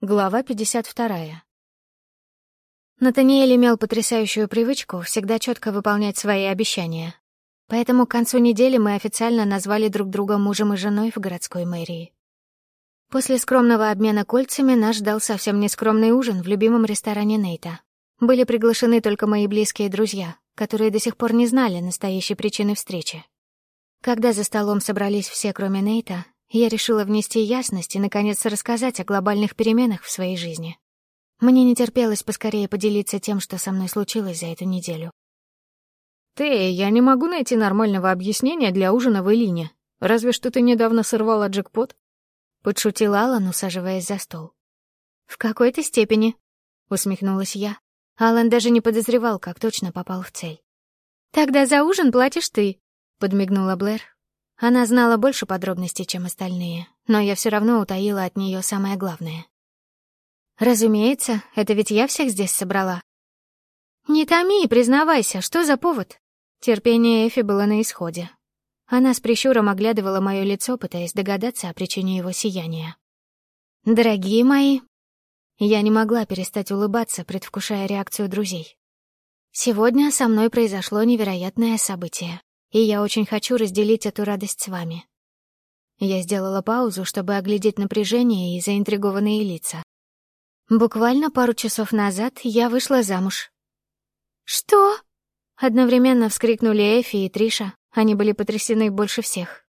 Глава 52. Натаниэль имел потрясающую привычку всегда четко выполнять свои обещания. Поэтому к концу недели мы официально назвали друг друга мужем и женой в городской мэрии. После скромного обмена кольцами нас ждал совсем нескромный ужин в любимом ресторане Нейта. Были приглашены только мои близкие друзья, которые до сих пор не знали настоящей причины встречи. Когда за столом собрались все, кроме Нейта, я решила внести ясность и, наконец, рассказать о глобальных переменах в своей жизни. Мне не терпелось поскорее поделиться тем, что со мной случилось за эту неделю. «Ты, я не могу найти нормального объяснения для ужина в Элине. Разве что ты недавно сорвала джекпот?» Подшутил Алан, усаживаясь за стол. «В какой-то степени», — усмехнулась я. Алан даже не подозревал, как точно попал в цель. «Тогда за ужин платишь ты», — подмигнула Блэр, она знала больше подробностей, чем остальные, но я все равно утаила от нее самое главное. «Разумеется, это ведь я всех здесь собрала». «Не томи, признавайся, что за повод?» Терпение Эфи было на исходе. Она с прищуром оглядывала мое лицо, пытаясь догадаться о причине его сияния. «Дорогие мои...» Я не могла перестать улыбаться, предвкушая реакцию друзей. Сегодня со мной произошло невероятное событие и я очень хочу разделить эту радость с вами. Я сделала паузу, чтобы оглядеть напряжение и заинтригованные лица. Буквально пару часов назад я вышла замуж. «Что?» — одновременно вскрикнули Эфи и Триша. Они были потрясены больше всех.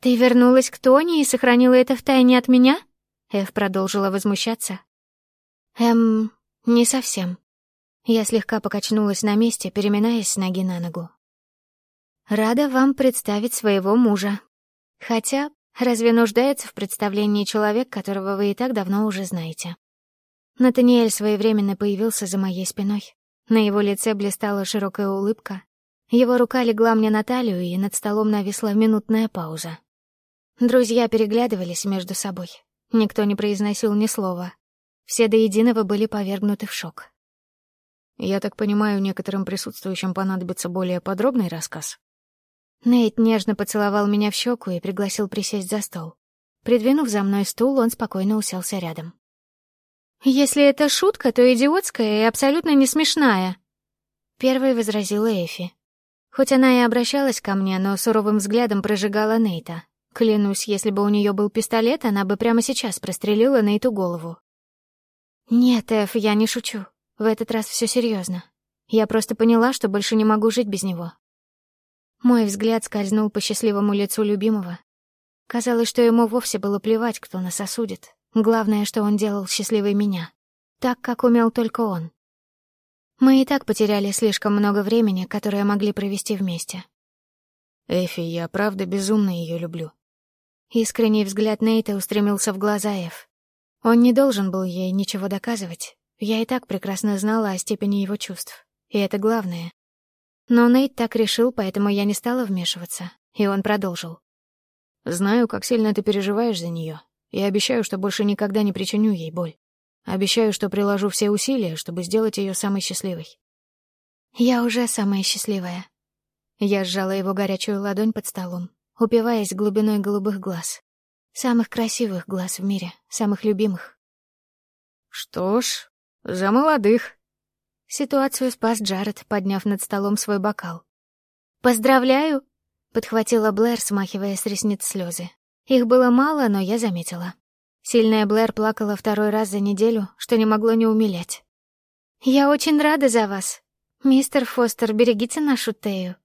«Ты вернулась к Тони и сохранила это в тайне от меня?» Эф продолжила возмущаться. «Эм, не совсем». Я слегка покачнулась на месте, переминаясь с ноги на ногу. Рада вам представить своего мужа. Хотя, разве нуждается в представлении человек, которого вы и так давно уже знаете? Натаниэль своевременно появился за моей спиной. На его лице блистала широкая улыбка. Его рука легла мне на талию, и над столом нависла минутная пауза. Друзья переглядывались между собой. Никто не произносил ни слова. Все до единого были повергнуты в шок. «Я так понимаю, некоторым присутствующим понадобится более подробный рассказ?» Нейт нежно поцеловал меня в щеку и пригласил присесть за стол. Придвинув за мной стул, он спокойно уселся рядом. «Если это шутка, то идиотская и абсолютно не смешная», — первой возразила Эфи. Хоть она и обращалась ко мне, но суровым взглядом прожигала Нейта. Клянусь, если бы у нее был пистолет, она бы прямо сейчас прострелила Нейту голову. «Нет, Эф, я не шучу. В этот раз все серьезно. Я просто поняла, что больше не могу жить без него. Мой взгляд скользнул по счастливому лицу любимого. Казалось, что ему вовсе было плевать, кто нас осудит. Главное, что он делал счастливой меня. Так, как умел только он. Мы и так потеряли слишком много времени, которое могли провести вместе. Эфи, я правда безумно ее люблю. Искренний взгляд Нейта устремился в глаза Эф. Он не должен был ей ничего доказывать. Я и так прекрасно знала о степени его чувств. И это главное. Но Нейт так решил, поэтому я не стала вмешиваться, и он продолжил. «Знаю, как сильно ты переживаешь за нее, и обещаю, что больше никогда не причиню ей боль. Обещаю, что приложу все усилия, чтобы сделать ее самой счастливой». «Я уже самая счастливая». Я сжала его горячую ладонь под столом, упиваясь глубиной голубых глаз. Самых красивых глаз в мире, самых любимых. «Что ж, за молодых», Ситуацию спас Джаред, подняв над столом свой бокал. «Поздравляю!» — подхватила Блэр, смахивая с ресниц слезы. Их было мало, но я заметила. Сильная Блэр плакала второй раз за неделю, что не могло не умилять. «Я очень рада за вас. Мистер Фостер, берегите нашу Тею».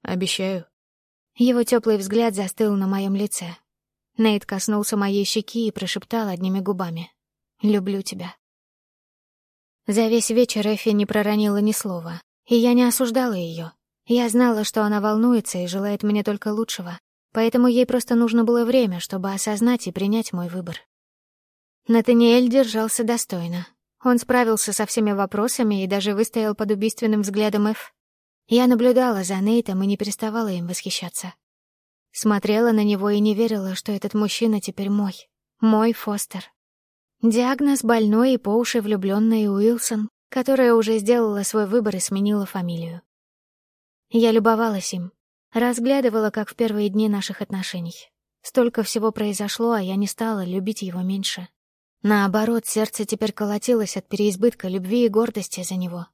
«Обещаю». Его теплый взгляд застыл на моем лице. Нейт коснулся моей щеки и прошептал одними губами. «Люблю тебя». За весь вечер Эфи не проронила ни слова, и я не осуждала ее. Я знала, что она волнуется и желает мне только лучшего, поэтому ей просто нужно было время, чтобы осознать и принять мой выбор. Натаниэль держался достойно. Он справился со всеми вопросами и даже выстоял под убийственным взглядом Эф. Я наблюдала за Нейтом и не переставала им восхищаться. Смотрела на него и не верила, что этот мужчина теперь мой. Мой Фостер. Диагноз больной и по уши влюбленный Уилсон, которая уже сделала свой выбор и сменила фамилию. Я любовалась им, разглядывала, как в первые дни наших отношений. Столько всего произошло, а я не стала любить его меньше. Наоборот, сердце теперь колотилось от переизбытка любви и гордости за него.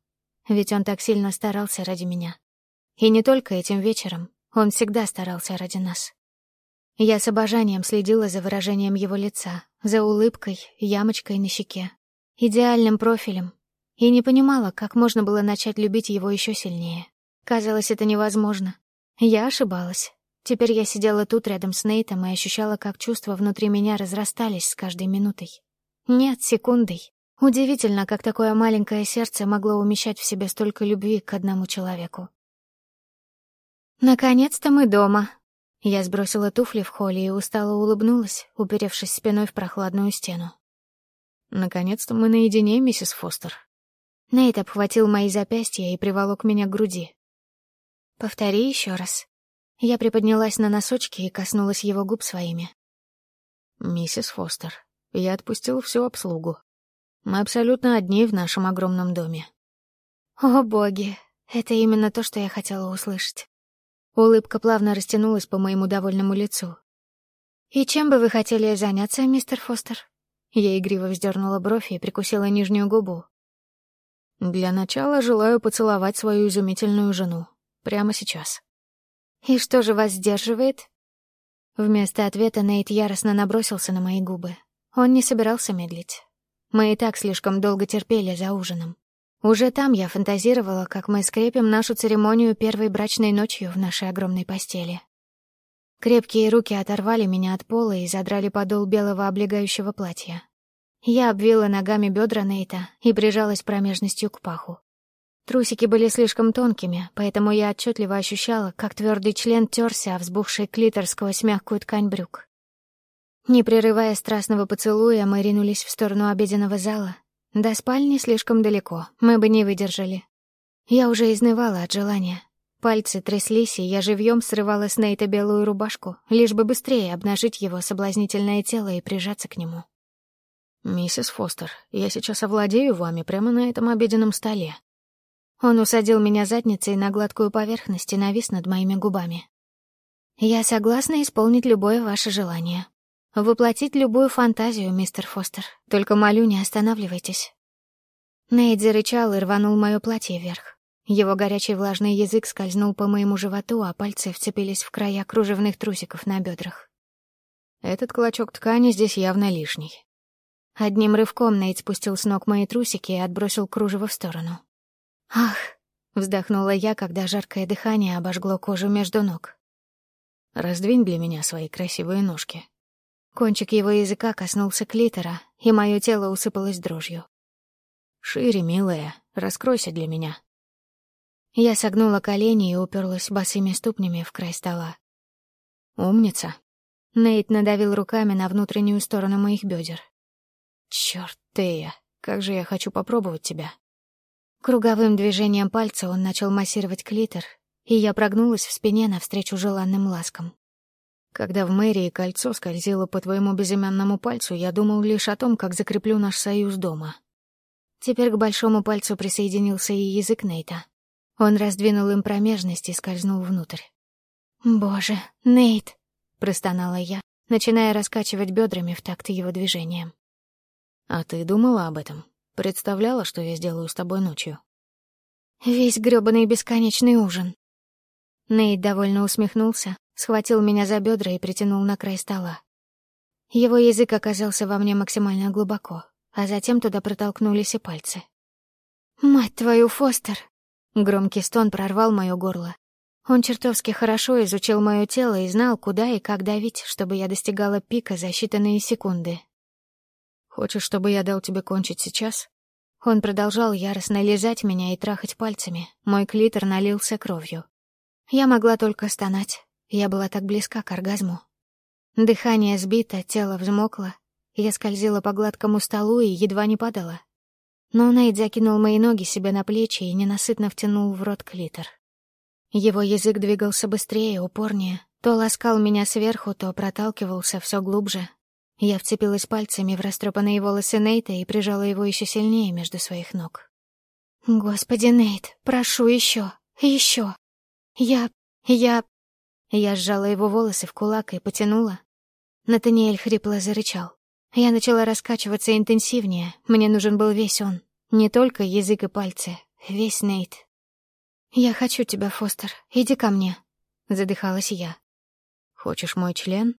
Ведь он так сильно старался ради меня. И не только этим вечером, он всегда старался ради нас. Я с обожанием следила за выражением его лица, за улыбкой, ямочкой на щеке, идеальным профилем, и не понимала, как можно было начать любить его еще сильнее. Казалось, это невозможно. Я ошибалась. Теперь я сидела тут рядом с Нейтом и ощущала, как чувства внутри меня разрастались с каждой минутой. Нет, секундой. Удивительно, как такое маленькое сердце могло умещать в себе столько любви к одному человеку. «Наконец-то мы дома!» Я сбросила туфли в холле и устало улыбнулась, уперевшись спиной в прохладную стену. «Наконец-то мы наедине, миссис Фостер». Нейт обхватил мои запястья и приволок меня к груди. «Повтори еще раз». Я приподнялась на носочки и коснулась его губ своими. «Миссис Фостер, я отпустил всю обслугу. Мы абсолютно одни в нашем огромном доме. О, боги, это именно то, что я хотела услышать. Улыбка плавно растянулась по моему довольному лицу. «И чем бы вы хотели заняться, мистер Фостер?» Я игриво вздернула бровь и прикусила нижнюю губу. «Для начала желаю поцеловать свою изумительную жену. Прямо сейчас». «И что же вас сдерживает?» Вместо ответа Нейт яростно набросился на мои губы. Он не собирался медлить. Мы и так слишком долго терпели за ужином. Уже там я фантазировала, как мы скрепим нашу церемонию первой брачной ночью в нашей огромной постели. Крепкие руки оторвали меня от пола и задрали подол белого облегающего платья. Я обвила ногами бедра Нейта и прижалась промежностью к паху. Трусики были слишком тонкими, поэтому я отчетливо ощущала, как твердый член терся о взбухший клитор сквозь мягкую ткань брюк. Не прерывая страстного поцелуя, мы ринулись в сторону обеденного зала. До спальни слишком далеко, мы бы не выдержали. Я уже изнывала от желания. Пальцы тряслись, и я живьем срывала с Нейта белую рубашку, лишь бы быстрее обнажить его соблазнительное тело и прижаться к нему. «Миссис Фостер, я сейчас овладею вами прямо на этом обеденном столе». Он усадил меня задницей на гладкую поверхность и навис над моими губами. «Я согласна исполнить любое ваше желание», Воплотить любую фантазию, мистер Фостер. Только молю, не останавливайтесь. Нейт зарычал и рванул мое платье вверх. Его горячий влажный язык скользнул по моему животу, а пальцы вцепились в края кружевных трусиков на бедрах. Этот клочок ткани здесь явно лишний. Одним рывком Нейт спустил с ног мои трусики и отбросил кружево в сторону. «Ах!» — вздохнула я, когда жаркое дыхание обожгло кожу между ног. «Раздвинь для меня свои красивые ножки», Кончик его языка коснулся клитора, и мое тело усыпалось дрожью. «Шире, милая, раскройся для меня». Я согнула колени и уперлась босыми ступнями в край стола. «Умница». Нейт надавил руками на внутреннюю сторону моих бедер. «Чёрт, Тея, как же я хочу попробовать тебя». Круговым движением пальца он начал массировать клитор, и я прогнулась в спине навстречу желанным ласкам. Когда в мэрии кольцо скользило по твоему безымянному пальцу, я думал лишь о том, как закреплю наш союз дома. Теперь к большому пальцу присоединился и язык Нейта. Он раздвинул им промежность и скользнул внутрь. «Боже, Нейт!» — простонала я, начиная раскачивать бедрами в такт его движением. «А ты думала об этом? Представляла, что я сделаю с тобой ночью?» «Весь грёбаный бесконечный ужин». Нейт довольно усмехнулся, схватил меня за бедра и притянул на край стола. Его язык оказался во мне максимально глубоко, а затем туда протолкнулись и пальцы. «Мать твою, Фостер!» Громкий стон прорвал моё горло. Он чертовски хорошо изучил моё тело и знал, куда и как давить, чтобы я достигала пика за считанные секунды. «Хочешь, чтобы я дал тебе кончить сейчас?» Он продолжал яростно лизать меня и трахать пальцами. Мой клитор налился кровью. Я могла только стонать. Я была так близка к оргазму. Дыхание сбито, тело взмокло. Я скользила по гладкому столу и едва не падала. Но Нейт закинул мои ноги себе на плечи и ненасытно втянул в рот клитор. Его язык двигался быстрее, упорнее. То ласкал меня сверху, то проталкивался все глубже. Я вцепилась пальцами в растрепанные волосы Нейта и прижала его еще сильнее между своих ног. «Господи, Нейт, прошу еще, еще. Я... я... Я сжала его волосы в кулак и потянула. Натаниэль хрипло зарычал. Я начала раскачиваться интенсивнее. Мне нужен был весь он. Не только язык и пальцы. Весь Нейт. «Я хочу тебя, Фостер. Иди ко мне», — задыхалась я. «Хочешь мой член?»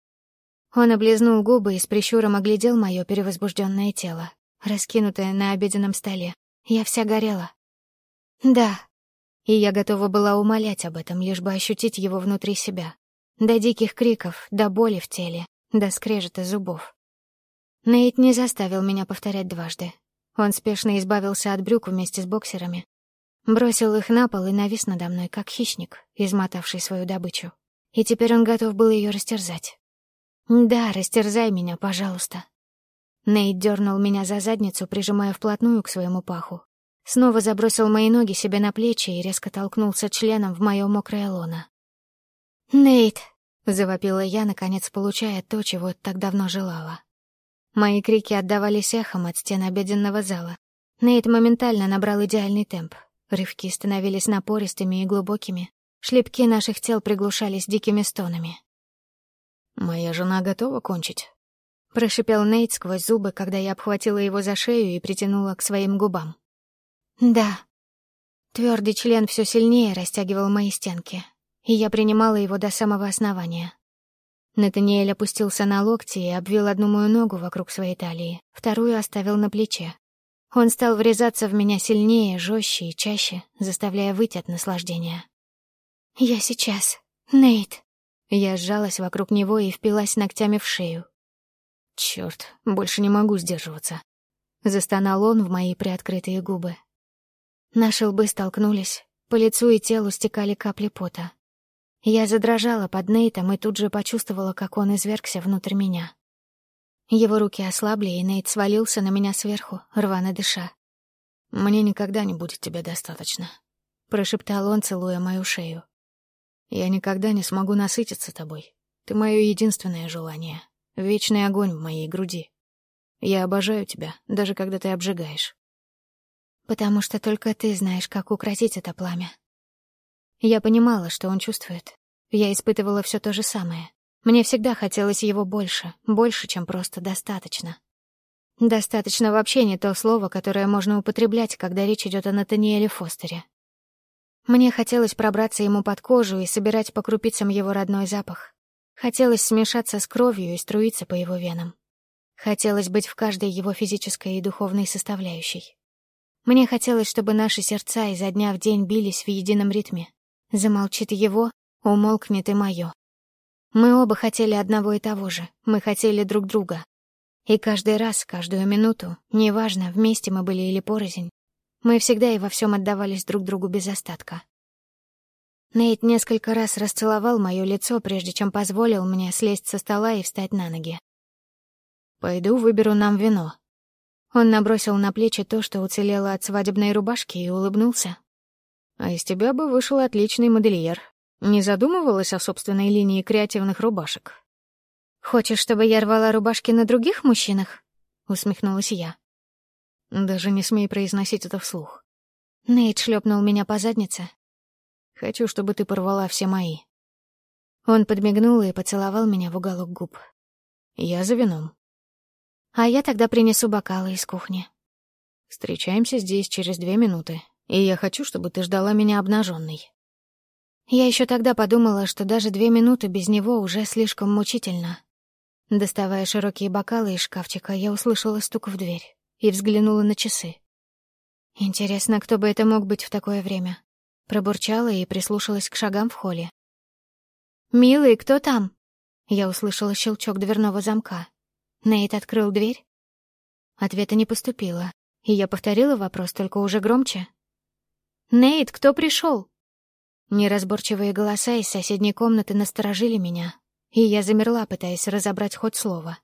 Он облизнул губы и с прищуром оглядел мое перевозбужденное тело, раскинутое на обеденном столе. Я вся горела. «Да». И я готова была умолять об этом, лишь бы ощутить его внутри себя. До диких криков, до боли в теле, до скрежета зубов. Нейт не заставил меня повторять дважды. Он спешно избавился от брюк вместе с боксерами, бросил их на пол и навис надо мной, как хищник, измотавший свою добычу. И теперь он готов был ее растерзать. «Да, растерзай меня, пожалуйста». Нейт дернул меня за задницу, прижимая вплотную к своему паху. Снова забросил мои ноги себе на плечи и резко толкнулся членом в мое мокрое лоно. «Нейт!» — завопила я, наконец получая то, чего так давно желала. Мои крики отдавались эхом от стен обеденного зала. Нейт моментально набрал идеальный темп. Рывки становились напористыми и глубокими. Шлепки наших тел приглушались дикими стонами. «Моя жена готова кончить?» Прошипел Нейт сквозь зубы, когда я обхватила его за шею и притянула к своим губам. «Да». Твердый член все сильнее растягивал мои стенки, и я принимала его до самого основания. Натаниэль опустился на локти и обвил одну мою ногу вокруг своей талии, вторую оставил на плече. Он стал врезаться в меня сильнее, жестче и чаще, заставляя выйти от наслаждения. «Я сейчас. Нейт». Я сжалась вокруг него и впилась ногтями в шею. Черт, больше не могу сдерживаться. Застонал он в мои приоткрытые губы. Наши лбы столкнулись, по лицу и телу стекали капли пота. Я задрожала под Нейтом и тут же почувствовала, как он извергся внутрь меня. Его руки ослабли, и Нейт свалился на меня сверху, рвано дыша. «Мне никогда не будет тебя достаточно», — прошептал он, целуя мою шею. «Я никогда не смогу насытиться тобой. Ты мое единственное желание, вечный огонь в моей груди. Я обожаю тебя, даже когда ты обжигаешь». «Потому что только ты знаешь, как укротить это пламя», я понимала, что он чувствует. Я испытывала все то же самое. Мне всегда хотелось его больше, больше, чем просто достаточно. Достаточно вообще не то слово, которое можно употреблять, когда речь идет о Натаниэле Фостере. Мне хотелось пробраться ему под кожу и собирать по крупицам его родной запах. Хотелось смешаться с кровью и струиться по его венам. Хотелось быть в каждой его физической и духовной составляющей. Мне хотелось, чтобы наши сердца изо дня в день бились в едином ритме, Замолчит его, умолкнет и мое. Мы оба хотели одного и того же, мы хотели друг друга. И каждый раз, каждую минуту, неважно, вместе мы были или порознь, мы всегда и во всем отдавались друг другу без остатка. Нейт несколько раз расцеловал мое лицо, прежде чем позволил мне слезть со стола и встать на ноги. «Пойду выберу нам вино». Он набросил на плечи то, что уцелело от свадебной рубашки, и улыбнулся, а из тебя бы вышел отличный модельер. Не задумывалась о собственной линии креативных рубашек? Хочешь, чтобы я рвала рубашки на других мужчинах? Усмехнулась я. Даже не смей произносить это вслух. Нейт шлепнул меня по заднице. Хочу, чтобы ты порвала все мои. Он подмигнул и поцеловал меня в уголок губ. Я за вином. А я тогда принесу бокалы из кухни. Встречаемся здесь через две минуты. И я хочу, чтобы ты ждала меня обнаженной. Я еще тогда подумала, что даже две минуты без него уже слишком мучительно. Доставая широкие бокалы из шкафчика, я услышала стук в дверь и взглянула на часы. Интересно, кто бы это мог быть в такое время? Пробурчала и прислушалась к шагам в холле. «Милый, кто там?» Я услышала щелчок дверного замка. Нейт открыл дверь. Ответа не поступило, и я повторила вопрос, только уже громче. «Нейт, кто пришел?» Неразборчивые голоса из соседней комнаты насторожили меня, и я замерла, пытаясь разобрать хоть слово.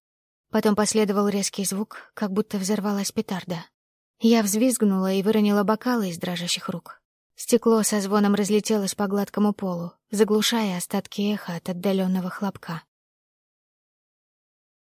Потом последовал резкий звук, как будто взорвалась петарда. Я взвизгнула и выронила бокалы из дрожащих рук. Стекло со звоном разлетелось по гладкому полу, заглушая остатки эха от отдаленного хлопка.